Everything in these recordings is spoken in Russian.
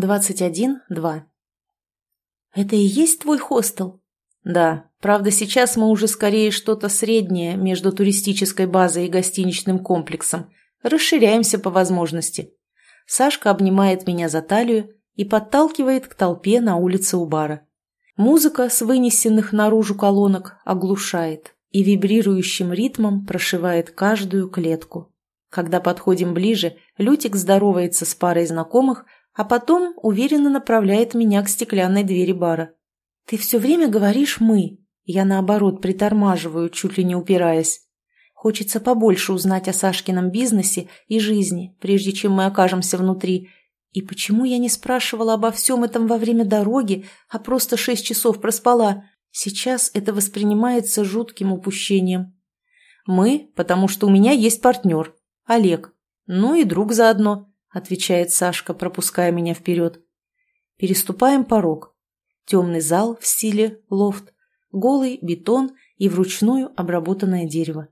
21.2 «Это и есть твой хостел?» «Да. Правда, сейчас мы уже скорее что-то среднее между туристической базой и гостиничным комплексом. Расширяемся по возможности». Сашка обнимает меня за талию и подталкивает к толпе на улице у бара. Музыка с вынесенных наружу колонок оглушает и вибрирующим ритмом прошивает каждую клетку. Когда подходим ближе, Лютик здоровается с парой знакомых, а потом уверенно направляет меня к стеклянной двери бара. «Ты все время говоришь «мы». Я, наоборот, притормаживаю, чуть ли не упираясь. Хочется побольше узнать о Сашкином бизнесе и жизни, прежде чем мы окажемся внутри. И почему я не спрашивала обо всем этом во время дороги, а просто шесть часов проспала? Сейчас это воспринимается жутким упущением. «Мы, потому что у меня есть партнер, Олег. Ну и друг заодно», — отвечает Сашка, пропуская меня вперед. Переступаем порог. Темный зал в стиле лофт, голый бетон и вручную обработанное дерево.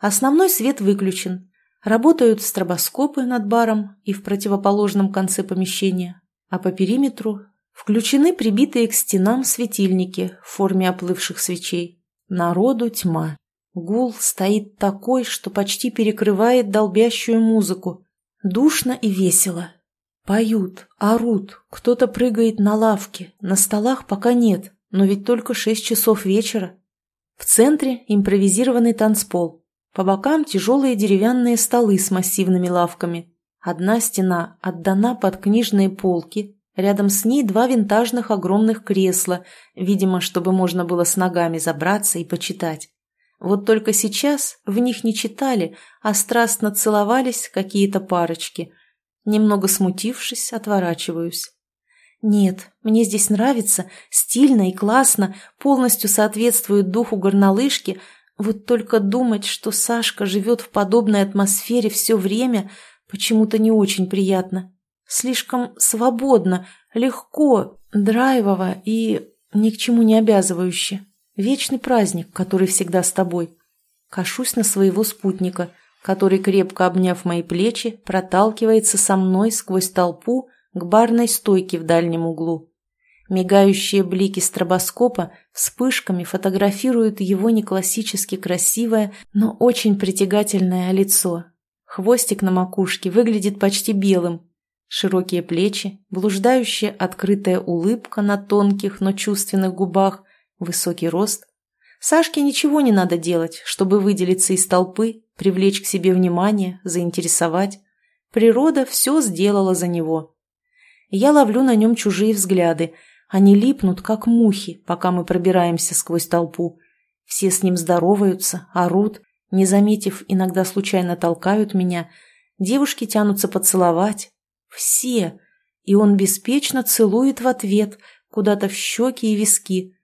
Основной свет выключен. Работают стробоскопы над баром и в противоположном конце помещения, а по периметру включены прибитые к стенам светильники в форме оплывших свечей. Народу тьма. Гул стоит такой, что почти перекрывает долбящую музыку. Душно и весело. Поют, орут, кто-то прыгает на лавке, на столах пока нет, но ведь только шесть часов вечера. В центре импровизированный танцпол. По бокам тяжелые деревянные столы с массивными лавками. Одна стена отдана под книжные полки, рядом с ней два винтажных огромных кресла, видимо, чтобы можно было с ногами забраться и почитать. Вот только сейчас в них не читали, а страстно целовались какие-то парочки. Немного смутившись, отворачиваюсь. Нет, мне здесь нравится, стильно и классно, полностью соответствует духу горнолыжки, вот только думать, что Сашка живет в подобной атмосфере все время, почему-то не очень приятно. Слишком свободно, легко, драйвово и ни к чему не обязывающе. Вечный праздник, который всегда с тобой. Кашусь на своего спутника, который, крепко обняв мои плечи, проталкивается со мной сквозь толпу к барной стойке в дальнем углу. Мигающие блики стробоскопа вспышками фотографируют его неклассически красивое, но очень притягательное лицо. Хвостик на макушке выглядит почти белым. Широкие плечи, блуждающая открытая улыбка на тонких, но чувственных губах, Высокий рост. Сашке ничего не надо делать, чтобы выделиться из толпы, привлечь к себе внимание, заинтересовать. Природа все сделала за него. Я ловлю на нем чужие взгляды. Они липнут, как мухи, пока мы пробираемся сквозь толпу. Все с ним здороваются, орут, не заметив, иногда случайно толкают меня. Девушки тянутся поцеловать. Все. И он беспечно целует в ответ, куда-то в щеки и виски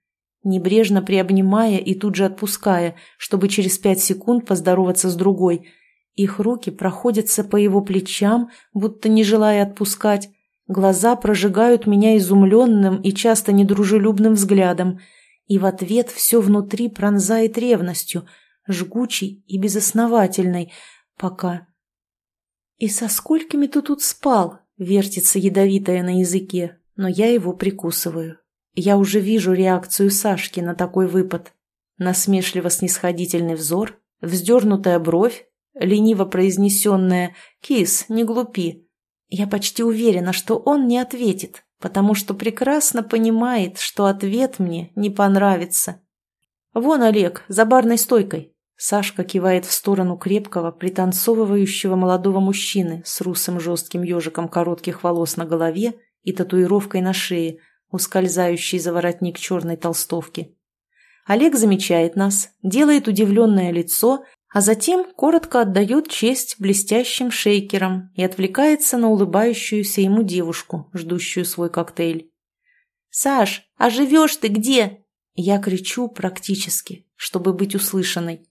небрежно приобнимая и тут же отпуская, чтобы через пять секунд поздороваться с другой. Их руки проходятся по его плечам, будто не желая отпускать. Глаза прожигают меня изумленным и часто недружелюбным взглядом. И в ответ все внутри пронзает ревностью, жгучей и безосновательной, пока... «И со сколькими ты тут спал?» — вертится ядовитая на языке, но я его прикусываю. Я уже вижу реакцию Сашки на такой выпад. Насмешливо-снисходительный взор, вздернутая бровь, лениво произнесенная «Кис, не глупи». Я почти уверена, что он не ответит, потому что прекрасно понимает, что ответ мне не понравится. «Вон Олег, за барной стойкой». Сашка кивает в сторону крепкого, пританцовывающего молодого мужчины с русым жестким ежиком коротких волос на голове и татуировкой на шее – ускользающий за воротник черной толстовки. Олег замечает нас, делает удивленное лицо, а затем коротко отдает честь блестящим шейкерам и отвлекается на улыбающуюся ему девушку, ждущую свой коктейль. «Саш, а живешь ты где?» Я кричу практически, чтобы быть услышанной.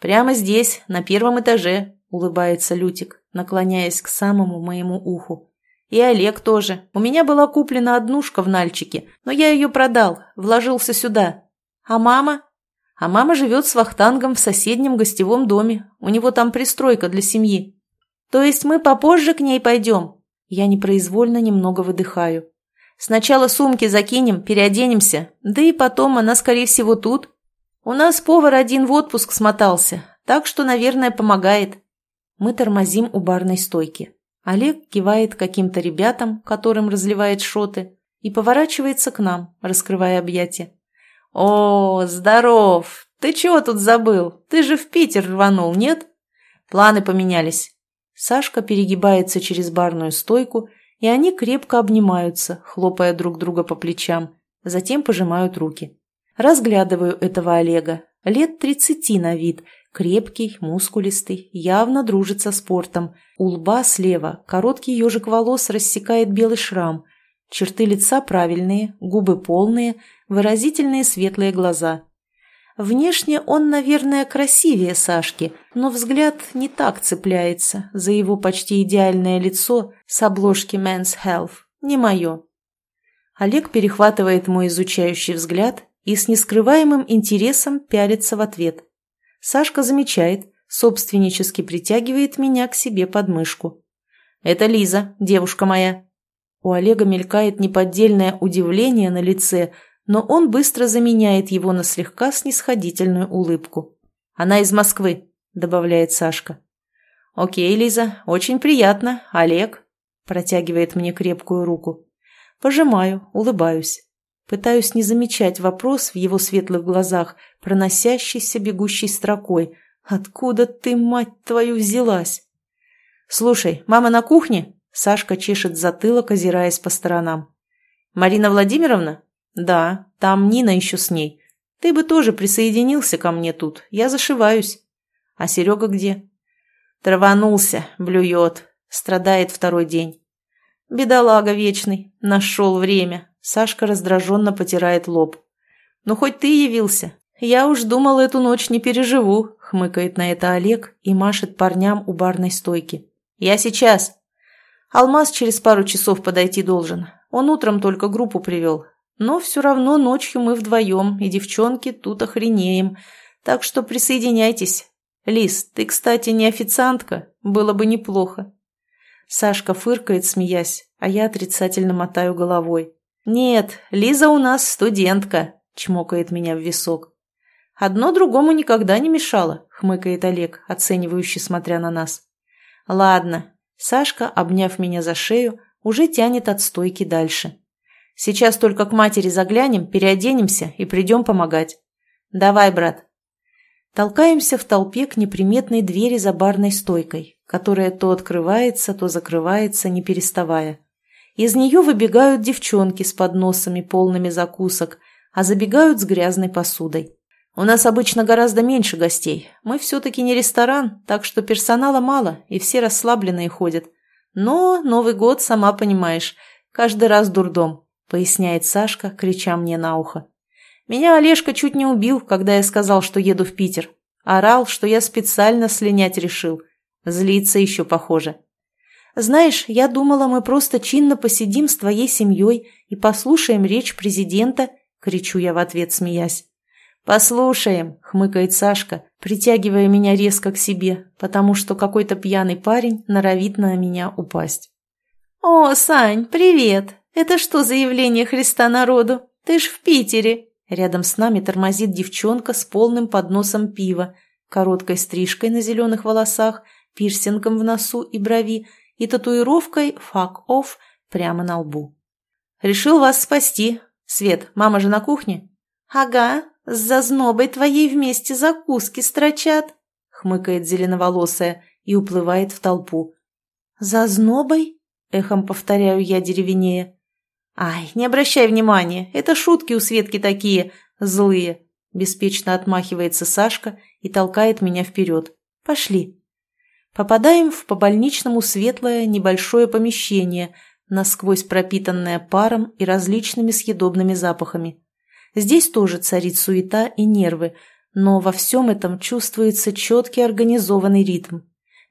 «Прямо здесь, на первом этаже», — улыбается Лютик, наклоняясь к самому моему уху. И Олег тоже. У меня была куплена однушка в Нальчике, но я ее продал, вложился сюда. А мама? А мама живет с Вахтангом в соседнем гостевом доме. У него там пристройка для семьи. То есть мы попозже к ней пойдем? Я непроизвольно немного выдыхаю. Сначала сумки закинем, переоденемся, да и потом она, скорее всего, тут. У нас повар один в отпуск смотался, так что, наверное, помогает. Мы тормозим у барной стойки. Олег кивает каким-то ребятам, которым разливает шоты, и поворачивается к нам, раскрывая объятия. «О, здоров! Ты чего тут забыл? Ты же в Питер рванул, нет?» Планы поменялись. Сашка перегибается через барную стойку, и они крепко обнимаются, хлопая друг друга по плечам, затем пожимают руки. Разглядываю этого Олега. Лет тридцати на вид, крепкий, мускулистый, явно дружит со спортом. У лба слева короткий ежик волос рассекает белый шрам. Черты лица правильные, губы полные, выразительные светлые глаза. Внешне он, наверное, красивее Сашки, но взгляд не так цепляется за его почти идеальное лицо с обложки Men's Health. Не мое. Олег перехватывает мой изучающий взгляд и с нескрываемым интересом пялится в ответ. Сашка замечает, собственнически притягивает меня к себе под мышку. «Это Лиза, девушка моя». У Олега мелькает неподдельное удивление на лице – но он быстро заменяет его на слегка снисходительную улыбку. «Она из Москвы», — добавляет Сашка. «Окей, Лиза, очень приятно. Олег», — протягивает мне крепкую руку. Пожимаю, улыбаюсь. Пытаюсь не замечать вопрос в его светлых глазах, проносящийся бегущей строкой. «Откуда ты, мать твою, взялась?» «Слушай, мама на кухне?» Сашка чешет затылок, озираясь по сторонам. «Марина Владимировна?» «Да, там Нина еще с ней. Ты бы тоже присоединился ко мне тут. Я зашиваюсь. А Серега где?» Траванулся, блюет. Страдает второй день. Бедолага вечный. Нашел время. Сашка раздраженно потирает лоб. «Ну, хоть ты явился. Я уж думал, эту ночь не переживу», — хмыкает на это Олег и машет парням у барной стойки. «Я сейчас». Алмаз через пару часов подойти должен. Он утром только группу привел. Но все равно ночью мы вдвоем, и девчонки тут охренеем. Так что присоединяйтесь. Лис, ты, кстати, не официантка. Было бы неплохо. Сашка фыркает, смеясь, а я отрицательно мотаю головой. «Нет, Лиза у нас студентка», — чмокает меня в висок. «Одно другому никогда не мешало», — хмыкает Олег, оценивающий, смотря на нас. «Ладно». Сашка, обняв меня за шею, уже тянет от стойки дальше. Сейчас только к матери заглянем, переоденемся и придем помогать. Давай, брат. Толкаемся в толпе к неприметной двери за барной стойкой, которая то открывается, то закрывается, не переставая. Из нее выбегают девчонки с подносами, полными закусок, а забегают с грязной посудой. У нас обычно гораздо меньше гостей. Мы все-таки не ресторан, так что персонала мало, и все расслабленные ходят. Но Новый год, сама понимаешь, каждый раз дурдом. — поясняет Сашка, крича мне на ухо. «Меня Олежка чуть не убил, когда я сказал, что еду в Питер. Орал, что я специально слинять решил. Злится еще, похоже. Знаешь, я думала, мы просто чинно посидим с твоей семьей и послушаем речь президента», — кричу я в ответ, смеясь. «Послушаем», — хмыкает Сашка, притягивая меня резко к себе, потому что какой-то пьяный парень норовит на меня упасть. «О, Сань, привет! «Это что за явление Христа народу? Ты ж в Питере!» Рядом с нами тормозит девчонка с полным подносом пива, короткой стрижкой на зеленых волосах, пирсингом в носу и брови и татуировкой «fuck off» прямо на лбу. «Решил вас спасти. Свет, мама же на кухне?» «Ага, с зазнобой твоей вместе закуски строчат», — хмыкает зеленоволосая и уплывает в толпу. «Зазнобой?» — эхом повторяю я деревенея. «Ай, не обращай внимания, это шутки у Светки такие, злые!» Беспечно отмахивается Сашка и толкает меня вперед. «Пошли!» Попадаем в по-больничному светлое небольшое помещение, насквозь пропитанное паром и различными съедобными запахами. Здесь тоже царит суета и нервы, но во всем этом чувствуется четкий организованный ритм.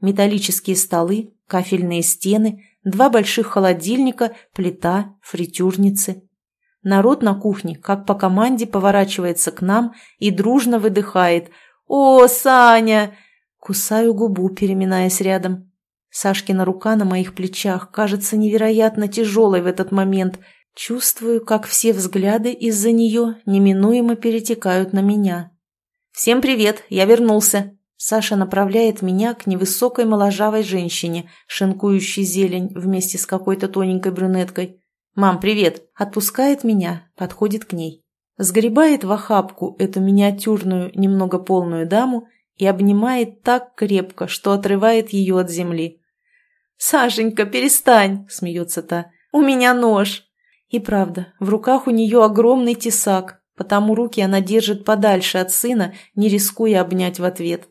Металлические столы, кафельные стены – два больших холодильника, плита, фритюрницы. Народ на кухне, как по команде, поворачивается к нам и дружно выдыхает «О, Саня!» Кусаю губу, переминаясь рядом. Сашкина рука на моих плечах кажется невероятно тяжелой в этот момент. Чувствую, как все взгляды из-за нее неминуемо перетекают на меня. «Всем привет, я вернулся!» Саша направляет меня к невысокой моложавой женщине, шинкующей зелень вместе с какой-то тоненькой брюнеткой. «Мам, привет!» Отпускает меня, подходит к ней. Сгребает в охапку эту миниатюрную, немного полную даму и обнимает так крепко, что отрывает ее от земли. «Сашенька, перестань!» – смеется та. «У меня нож!» И правда, в руках у нее огромный тесак, потому руки она держит подальше от сына, не рискуя обнять в ответ.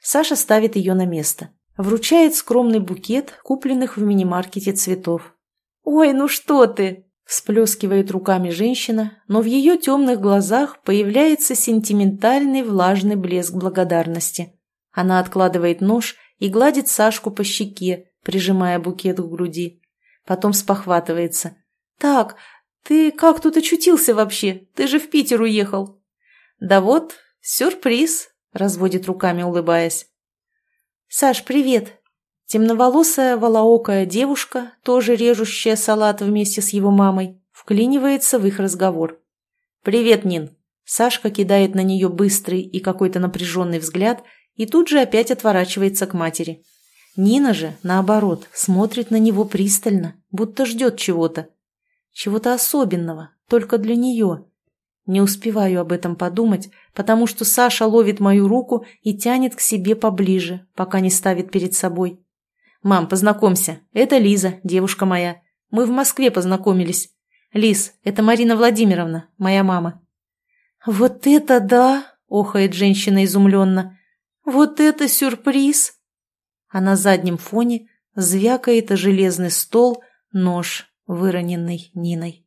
Саша ставит ее на место. Вручает скромный букет, купленных в мини-маркете цветов. «Ой, ну что ты!» – всплескивает руками женщина, но в ее темных глазах появляется сентиментальный влажный блеск благодарности. Она откладывает нож и гладит Сашку по щеке, прижимая букет к груди. Потом спохватывается. «Так, ты как тут очутился вообще? Ты же в Питер уехал». «Да вот, сюрприз», — разводит руками, улыбаясь. «Саш, привет!» Темноволосая волоокая девушка, тоже режущая салат вместе с его мамой, вклинивается в их разговор. «Привет, Нин!» Сашка кидает на нее быстрый и какой-то напряженный взгляд и тут же опять отворачивается к матери. Нина же, наоборот, смотрит на него пристально, будто ждет чего-то. Чего-то особенного, только для нее. Не успеваю об этом подумать, потому что Саша ловит мою руку и тянет к себе поближе, пока не ставит перед собой. «Мам, познакомься, это Лиза, девушка моя. Мы в Москве познакомились. Лиз, это Марина Владимировна, моя мама». «Вот это да!» – охает женщина изумленно. «Вот это сюрприз!» а на заднем фоне звякает о железный стол нож, выроненный Ниной.